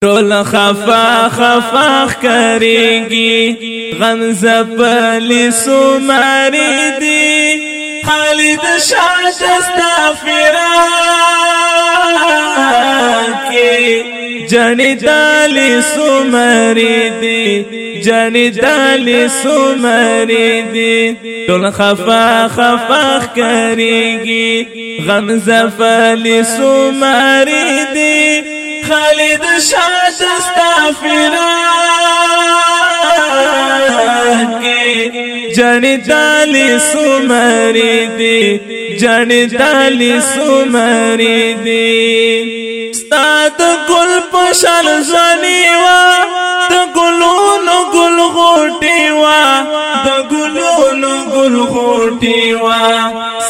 Tool خفا خفاخ کرے گی غم زپلی سماری دی۔ خالد شاہ دستا فرا کے جنی دالی سماری دی۔ جنی دالی سماری دی۔ ٹول خفا خفاخ کرے گی غم زپلی سماری دی۔ خالد شاہ دستا فرا جن دالی سمری دی، جن دالی سمری دی۔ ستاد گل پشل زنی وا د گلونو گل غوٹی وا د گلونو گل غوٹی وا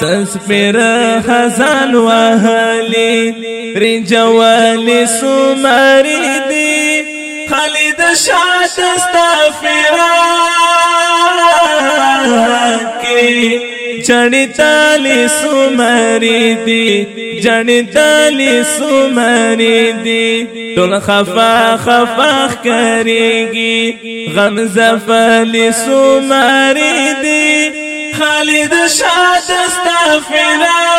سس پیر خزان وحلی رجوالی سماری دی، خالد شاد استغفرا کی، جنی تالی سماری دی، جنی تالی سماری دی تول خفا خفاخ کرے گی غم زفلی سماری دی۔ خالد شاد استغفرا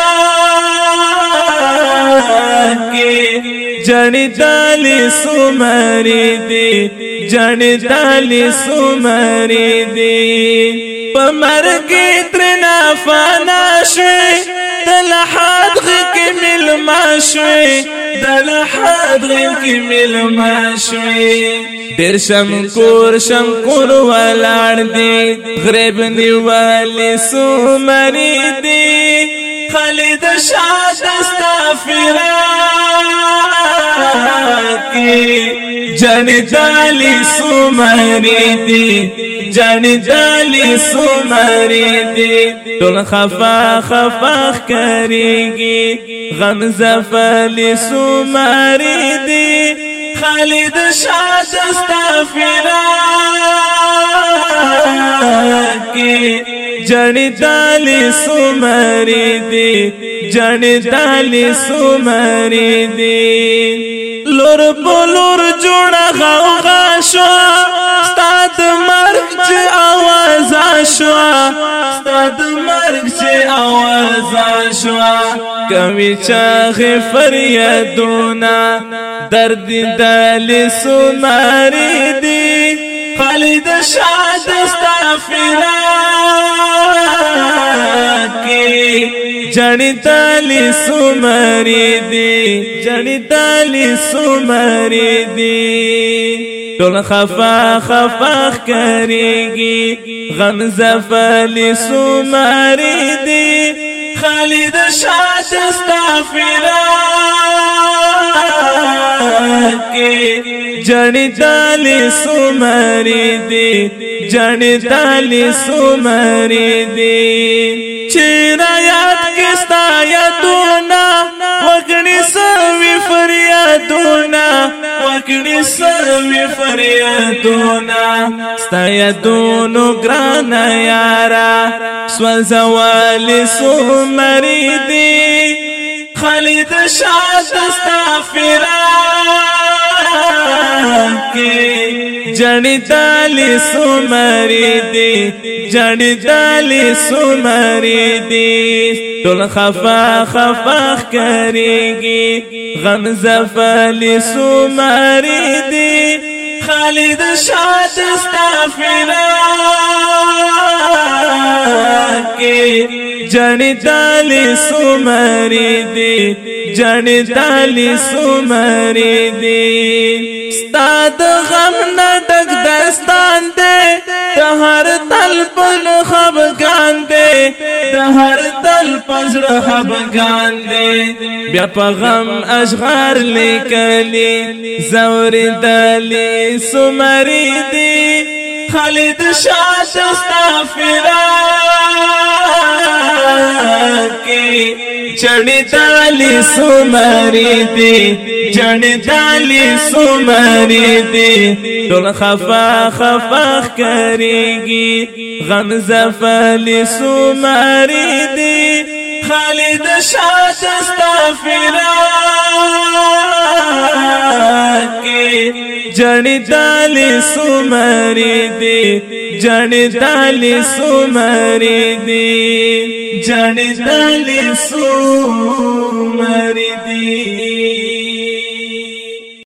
کے۔ جن دالی سمری دی، جن دالی سمری دی۔ پمر کی ترنا فانا شوی دل مل دل حد غی مل ماشوی دیر شم کور شم کور ولاړ دی، غریب نیوالی سو مری دی. خالد شاد استغفرا کی جن دالی سو مری دی. جن دالی سو دی. تل خفا خفا کرے گی غم زفلی سو دی. خالد شاد استغفرا کی جنی دالی سمری دی. جنی دالی سمری دی. لور بولور جوڑا غوغا آوازا شو ستاد مرگ چه آوازا شو کمی چاخ فریدونا درد دل سماری دی. خالد شاد استغفرا کی. جنی تالی سمری دی، جنی تالی سمری دی. ٹول خفا خفاخ کرے گی غم زفلی سمری دی. خالد شاد استغفرا کی جنی دالی سمری دی، جنی دالی سمری دی. چیرا وگنی سوی فریادونا ستا یادونو گرانا یارا سوزوالی سمری دی خالد شاد استغفرا کی جنی دالی سمری دی جنی دالی سمری دی تل خفا خفا کرے گی، غم زفلی سمری دی خالد شاد استغفرا کی جنی دالی سمری دی جنی دالی سمری دی۔ ستاد غم ندک دستان دے۔ دہر تل پل خبگان دے۔ دہر تل پزر خبگان دے۔ بیا پا غم اشغار لکلی، زور دالی سمری دی۔ خالد شاد استغفرا کی چڑی دالی سمری دی چڑی دالی سمری دی ٹول خفا خفا کرے گی غم زفلی سمری دی خالد شاد استغفرا کے جڑی دالی سمری دی جڑی دالی سمری دی جڑ دل سو مردی۔